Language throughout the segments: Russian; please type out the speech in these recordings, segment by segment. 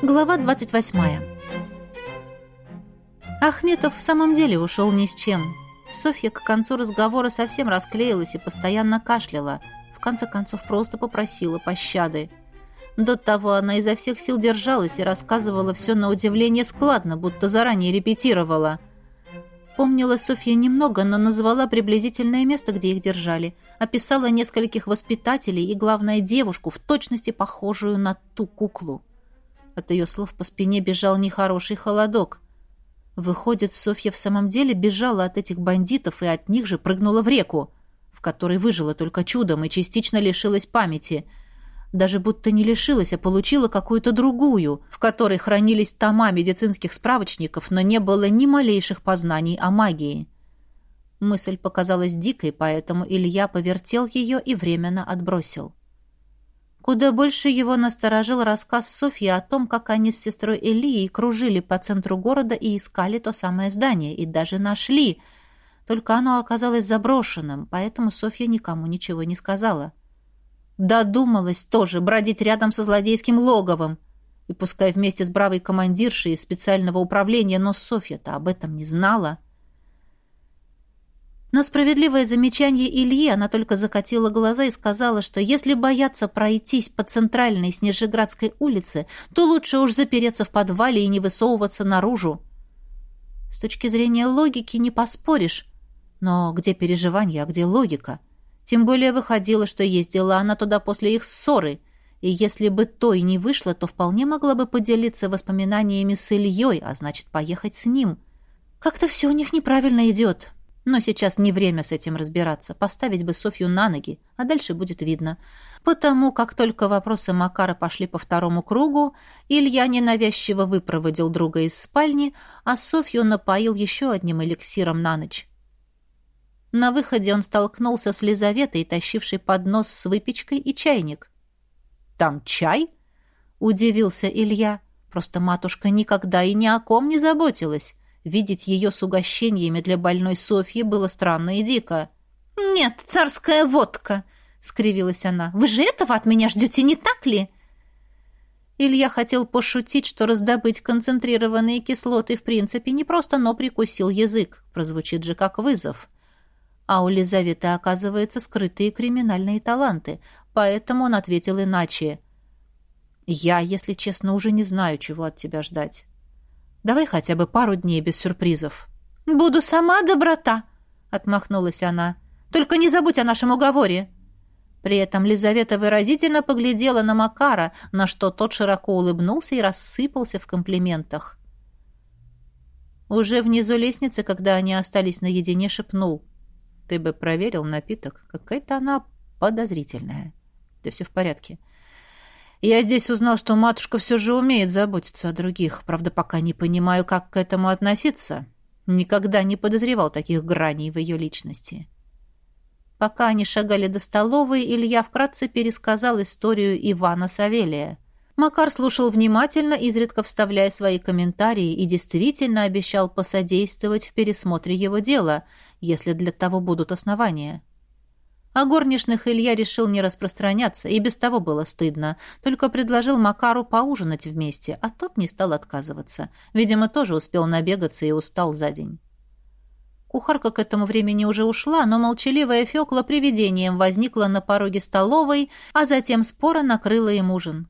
Глава 28. Ахметов в самом деле ушел ни с чем. Софья к концу разговора совсем расклеилась и постоянно кашляла. В конце концов просто попросила пощады. До того она изо всех сил держалась и рассказывала все на удивление складно, будто заранее репетировала. Помнила Софья немного, но назвала приблизительное место, где их держали. Описала нескольких воспитателей и, главное, девушку, в точности похожую на ту куклу. От ее слов по спине бежал нехороший холодок. Выходит, Софья в самом деле бежала от этих бандитов и от них же прыгнула в реку, в которой выжила только чудом и частично лишилась памяти — даже будто не лишилась, а получила какую-то другую, в которой хранились тома медицинских справочников, но не было ни малейших познаний о магии. Мысль показалась дикой, поэтому Илья повертел ее и временно отбросил. Куда больше его насторожил рассказ Софьи о том, как они с сестрой Элией кружили по центру города и искали то самое здание, и даже нашли. Только оно оказалось заброшенным, поэтому Софья никому ничего не сказала. Додумалась тоже бродить рядом со злодейским логовом. И пускай вместе с бравой командиршей из специального управления, но Софья-то об этом не знала. На справедливое замечание Ильи она только закатила глаза и сказала, что если бояться пройтись по центральной Снежеградской улице, то лучше уж запереться в подвале и не высовываться наружу. С точки зрения логики не поспоришь, но где переживания, а где логика? Тем более выходило, что ездила она туда после их ссоры, и если бы то и не вышло, то вполне могла бы поделиться воспоминаниями с Ильей, а значит, поехать с ним. Как-то все у них неправильно идет. Но сейчас не время с этим разбираться. Поставить бы Софью на ноги, а дальше будет видно. Потому как только вопросы Макара пошли по второму кругу, Илья ненавязчиво выпроводил друга из спальни, а Софью напоил еще одним эликсиром на ночь. На выходе он столкнулся с Лизаветой, тащившей поднос с выпечкой и чайник. «Там чай?» — удивился Илья. Просто матушка никогда и ни о ком не заботилась. Видеть ее с угощениями для больной Софьи было странно и дико. «Нет, царская водка!» — скривилась она. «Вы же этого от меня ждете, не так ли?» Илья хотел пошутить, что раздобыть концентрированные кислоты в принципе не просто, но прикусил язык. Прозвучит же как вызов. А у Лизаветы, оказывается, скрытые криминальные таланты, поэтому он ответил иначе. «Я, если честно, уже не знаю, чего от тебя ждать. Давай хотя бы пару дней без сюрпризов». «Буду сама доброта», — отмахнулась она. «Только не забудь о нашем уговоре». При этом Лизавета выразительно поглядела на Макара, на что тот широко улыбнулся и рассыпался в комплиментах. Уже внизу лестницы, когда они остались наедине, шепнул. Ты бы проверил напиток. Какая-то она подозрительная. Да все в порядке. Я здесь узнал, что матушка все же умеет заботиться о других. Правда, пока не понимаю, как к этому относиться. Никогда не подозревал таких граней в ее личности. Пока они шагали до столовой, Илья вкратце пересказал историю Ивана Савелия. Макар слушал внимательно, изредка вставляя свои комментарии, и действительно обещал посодействовать в пересмотре его дела, если для того будут основания. О горничных Илья решил не распространяться, и без того было стыдно, только предложил Макару поужинать вместе, а тот не стал отказываться. Видимо, тоже успел набегаться и устал за день. Кухарка к этому времени уже ушла, но молчаливая Фёкла привидением возникла на пороге столовой, а затем спора накрыла им ужин.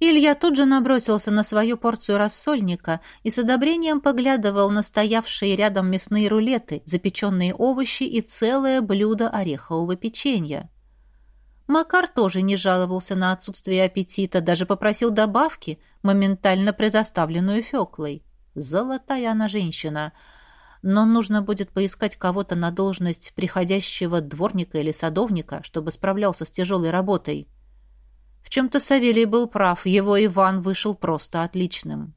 Илья тут же набросился на свою порцию рассольника и с одобрением поглядывал на стоявшие рядом мясные рулеты, запеченные овощи и целое блюдо орехового печенья. Макар тоже не жаловался на отсутствие аппетита, даже попросил добавки, моментально предоставленную Феклой. Золотая она женщина. Но нужно будет поискать кого-то на должность приходящего дворника или садовника, чтобы справлялся с тяжелой работой. В чем-то Савелий был прав, его Иван вышел просто отличным.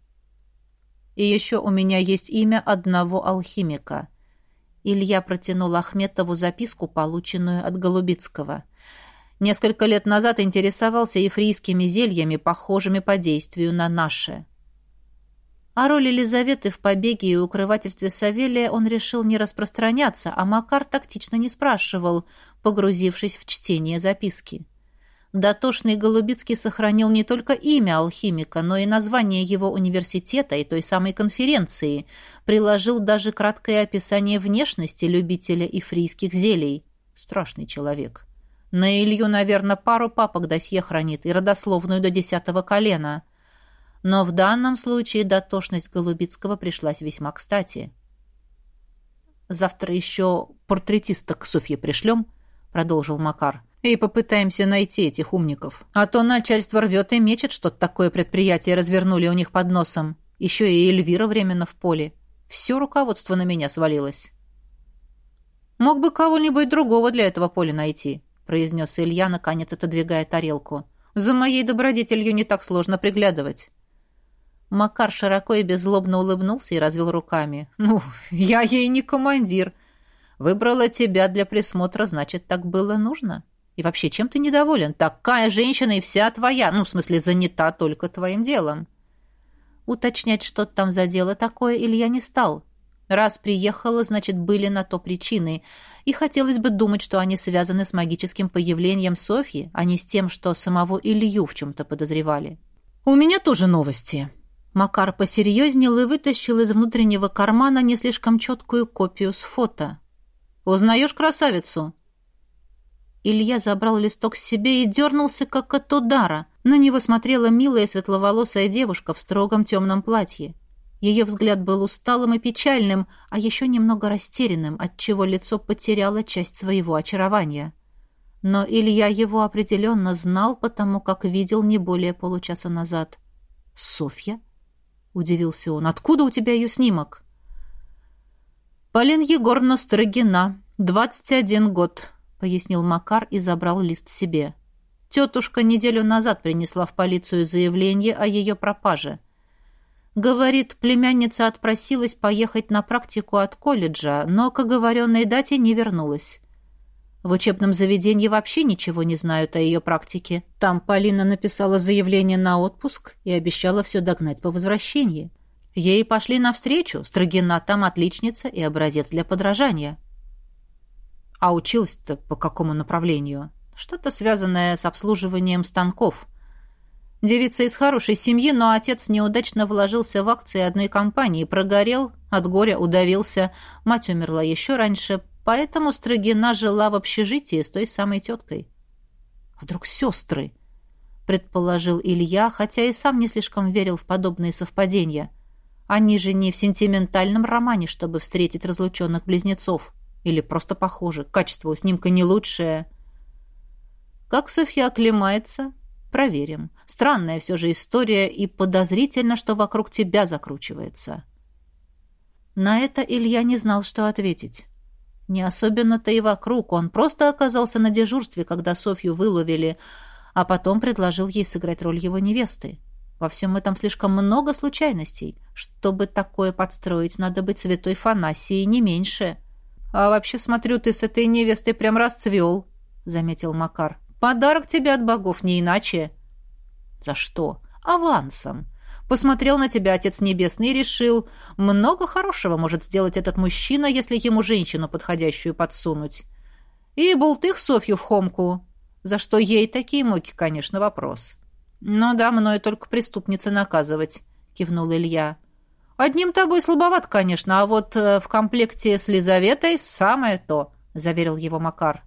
И еще у меня есть имя одного алхимика. Илья протянул Ахметову записку, полученную от Голубицкого. Несколько лет назад интересовался ефрийскими зельями, похожими по действию на наши. О роли Елизаветы в побеге и укрывательстве Савелия он решил не распространяться, а Макар тактично не спрашивал, погрузившись в чтение записки. Дотошный Голубицкий сохранил не только имя алхимика, но и название его университета и той самой конференции, приложил даже краткое описание внешности любителя ифрийских зелий. Страшный человек. На Илью, наверное, пару папок досье хранит и родословную до десятого колена. Но в данном случае дотошность Голубицкого пришлась весьма кстати. «Завтра еще портретиста к Софье пришлем», — продолжил Макар. И попытаемся найти этих умников. А то начальство рвет и мечет, что такое предприятие развернули у них под носом. Еще и Эльвира временно в поле. Все руководство на меня свалилось. «Мог бы кого-нибудь другого для этого поля найти», произнес Илья, наконец отодвигая тарелку. «За моей добродетелью не так сложно приглядывать». Макар широко и беззлобно улыбнулся и развел руками. «Ну, я ей не командир. Выбрала тебя для присмотра, значит, так было нужно». И вообще, чем ты недоволен? Такая женщина и вся твоя, ну, в смысле, занята только твоим делом. Уточнять, что там за дело такое, Илья не стал. Раз приехала, значит, были на то причины. И хотелось бы думать, что они связаны с магическим появлением Софьи, а не с тем, что самого Илью в чем-то подозревали. «У меня тоже новости». Макар посерьезнел и вытащил из внутреннего кармана не слишком четкую копию с фото. «Узнаешь красавицу?» Илья забрал листок себе и дернулся, как от удара. На него смотрела милая светловолосая девушка в строгом темном платье. Ее взгляд был усталым и печальным, а еще немного растерянным, отчего лицо потеряло часть своего очарования. Но Илья его определенно знал, потому как видел не более получаса назад. «Софья?» — удивился он. «Откуда у тебя ее снимок?» «Полин Егоровна Строгина, двадцать один год», пояснил Макар и забрал лист себе. Тетушка неделю назад принесла в полицию заявление о ее пропаже. Говорит, племянница отпросилась поехать на практику от колледжа, но к оговоренной дате не вернулась. В учебном заведении вообще ничего не знают о ее практике. Там Полина написала заявление на отпуск и обещала все догнать по возвращении. Ей пошли навстречу, Строгина там отличница и образец для подражания. А училась-то по какому направлению? Что-то связанное с обслуживанием станков. Девица из хорошей семьи, но отец неудачно вложился в акции одной компании, прогорел, от горя удавился, мать умерла еще раньше, поэтому Строгина жила в общежитии с той самой теткой. «Вдруг сестры?» — предположил Илья, хотя и сам не слишком верил в подобные совпадения. Они же не в сентиментальном романе, чтобы встретить разлученных близнецов. Или просто похожи. Качество у снимка не лучшее. Как Софья оклемается? Проверим. Странная все же история и подозрительно, что вокруг тебя закручивается. На это Илья не знал, что ответить. Не особенно-то и вокруг. Он просто оказался на дежурстве, когда Софью выловили, а потом предложил ей сыграть роль его невесты. Во всем этом слишком много случайностей. Чтобы такое подстроить, надо быть святой Фанасией не меньше. — «А вообще, смотрю, ты с этой невестой прям расцвел», — заметил Макар. «Подарок тебе от богов, не иначе». «За что?» «Авансом. Посмотрел на тебя Отец Небесный и решил, много хорошего может сделать этот мужчина, если ему женщину подходящую подсунуть. И бултых Софью в хомку. За что ей такие муки, конечно, вопрос». «Ну да, мною только преступницы наказывать», — кивнул Илья. «Одним тобой слабоват, конечно, а вот э, в комплекте с Лизаветой самое то», — заверил его Макар.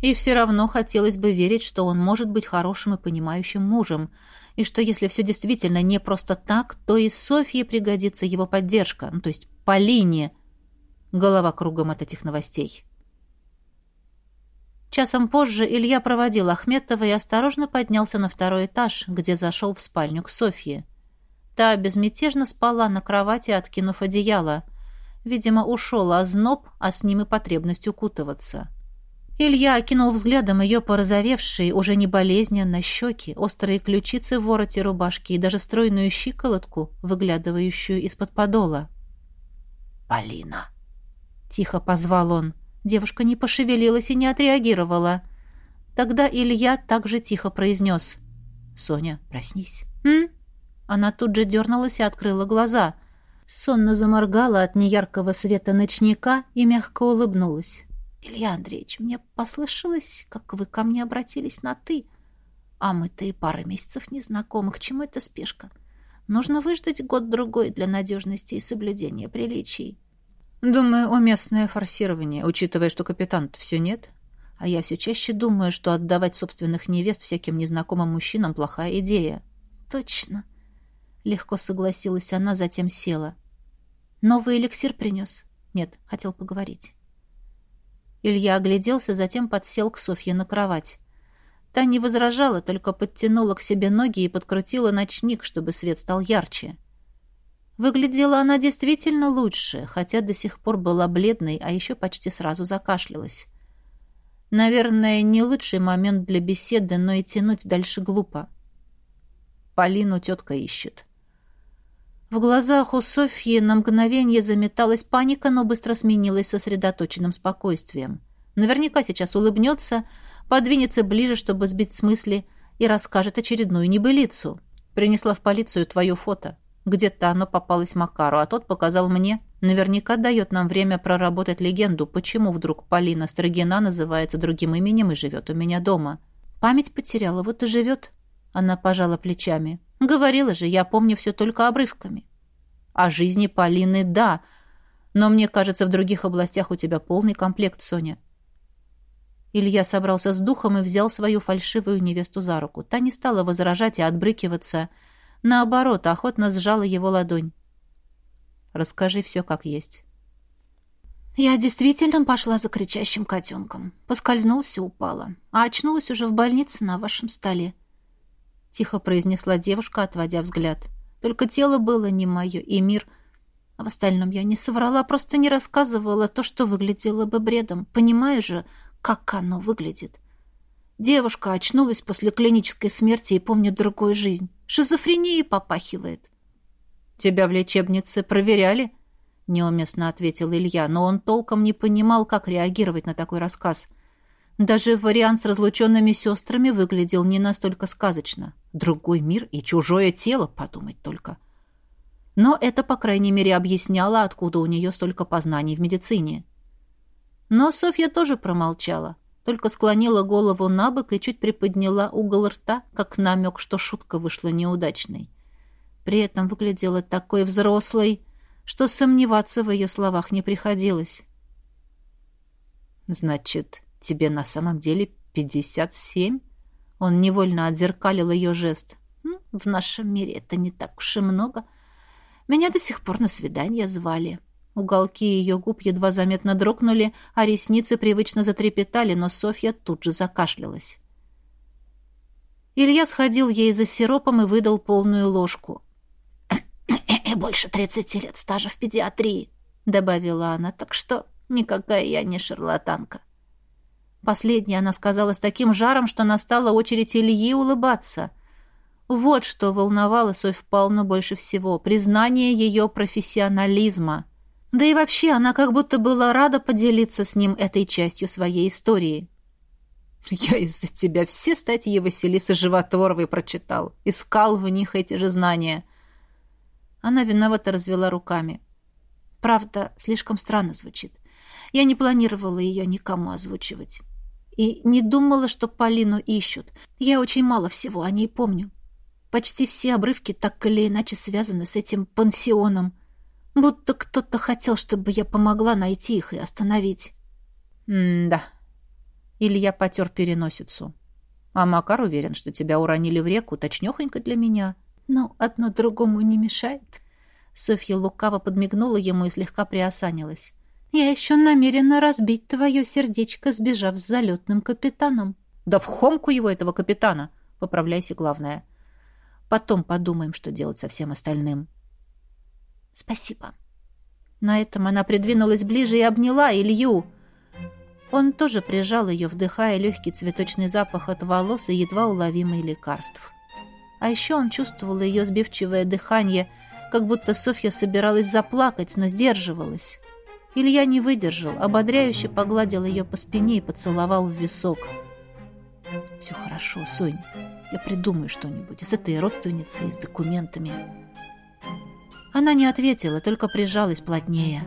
И все равно хотелось бы верить, что он может быть хорошим и понимающим мужем, и что если все действительно не просто так, то и Софье пригодится его поддержка, ну, то есть Полине. Голова кругом от этих новостей. Часом позже Илья проводил Ахметова и осторожно поднялся на второй этаж, где зашел в спальню к Софье. Та безмятежно спала на кровати, откинув одеяло. Видимо, ушел озноб, а с ним и потребность укутываться. Илья окинул взглядом ее порозовевшие, уже не болезненно, щеки, острые ключицы в вороте рубашки и даже стройную щиколотку, выглядывающую из-под подола. «Полина!» — тихо позвал он. Девушка не пошевелилась и не отреагировала. Тогда Илья также тихо произнес. «Соня, проснись». «М?» Она тут же дернулась и открыла глаза. Сонно заморгала от неяркого света ночника и мягко улыбнулась. «Илья Андреевич, мне послышалось, как вы ко мне обратились на «ты». А мы-то и пары месяцев не знакомы. К чему эта спешка? Нужно выждать год-другой для надежности и соблюдения приличий. Думаю, уместное форсирование, учитывая, что капитан-то все нет. А я все чаще думаю, что отдавать собственных невест всяким незнакомым мужчинам плохая идея. Точно. Легко согласилась она, затем села. Новый эликсир принес? Нет, хотел поговорить. Илья огляделся, затем подсел к Софье на кровать. Та не возражала, только подтянула к себе ноги и подкрутила ночник, чтобы свет стал ярче. Выглядела она действительно лучше, хотя до сих пор была бледной, а еще почти сразу закашлялась. Наверное, не лучший момент для беседы, но и тянуть дальше глупо. Полину тетка ищет. В глазах у Софьи на мгновение заметалась паника, но быстро сменилась сосредоточенным спокойствием. Наверняка сейчас улыбнется, подвинется ближе, чтобы сбить с мысли, и расскажет очередную небылицу. Принесла в полицию твое фото. Где-то оно попалось Макару, а тот показал мне. Наверняка дает нам время проработать легенду, почему вдруг Полина Строгина называется другим именем и живет у меня дома. Память потеряла, вот и живет. Она пожала плечами. Говорила же, я помню все только обрывками. О жизни Полины – да, но мне кажется, в других областях у тебя полный комплект, Соня. Илья собрался с духом и взял свою фальшивую невесту за руку. Та не стала возражать и отбрыкиваться. Наоборот, охотно сжала его ладонь. «Расскажи все как есть». Я действительно пошла за кричащим котенком. Поскользнулся, упала. А очнулась уже в больнице на вашем столе. Тихо произнесла девушка, отводя взгляд. Только тело было не мое, и мир... А в остальном я не соврала, просто не рассказывала то, что выглядело бы бредом. Понимаю же, как оно выглядит. Девушка очнулась после клинической смерти и помнит другую жизнь. Шизофренией попахивает. «Тебя в лечебнице проверяли?» — неуместно ответил Илья, но он толком не понимал, как реагировать на такой рассказ. Даже вариант с разлученными сестрами выглядел не настолько сказочно. Другой мир и чужое тело, подумать только. Но это, по крайней мере, объясняло, откуда у нее столько познаний в медицине. Но Софья тоже промолчала, только склонила голову на бок и чуть приподняла угол рта, как намек, что шутка вышла неудачной. При этом выглядела такой взрослой, что сомневаться в ее словах не приходилось. «Значит, тебе на самом деле пятьдесят семь?» Он невольно отзеркалил ее жест. «В нашем мире это не так уж и много. Меня до сих пор на свидание звали». Уголки ее губ едва заметно дрогнули, а ресницы привычно затрепетали, но Софья тут же закашлялась. Илья сходил ей за сиропом и выдал полную ложку. «Больше тридцати лет стажа в педиатрии», — добавила она, «так что никакая я не шарлатанка». Последнее она сказала с таким жаром, что настала очередь Ильи улыбаться. Вот что волновало Софь Павловну больше всего — признание ее профессионализма — да и вообще она как будто была рада поделиться с ним этой частью своей истории. «Я из-за тебя все статьи Василисы Животворовой прочитал. Искал в них эти же знания». Она виновато развела руками. «Правда, слишком странно звучит. Я не планировала ее никому озвучивать. И не думала, что Полину ищут. Я очень мало всего о ней помню. Почти все обрывки так или иначе связаны с этим пансионом. Будто кто-то хотел, чтобы я помогла найти их и остановить. «М-да». Илья потер переносицу. «А Макар уверен, что тебя уронили в реку, точнёхонько для меня». «Ну, одно другому не мешает». Софья лукаво подмигнула ему и слегка приосанилась. «Я еще намерена разбить твое сердечко, сбежав с залетным капитаном». «Да в хомку его, этого капитана!» «Поправляйся, главное». «Потом подумаем, что делать со всем остальным». «Спасибо». На этом она придвинулась ближе и обняла Илью. Он тоже прижал ее, вдыхая легкий цветочный запах от волос и едва уловимый лекарств. А еще он чувствовал ее сбивчивое дыхание, как будто Софья собиралась заплакать, но сдерживалась. Илья не выдержал, ободряюще погладил ее по спине и поцеловал в висок. «Все хорошо, Сонь. Я придумаю что-нибудь с этой родственницей и с документами». Она не ответила, только прижалась плотнее.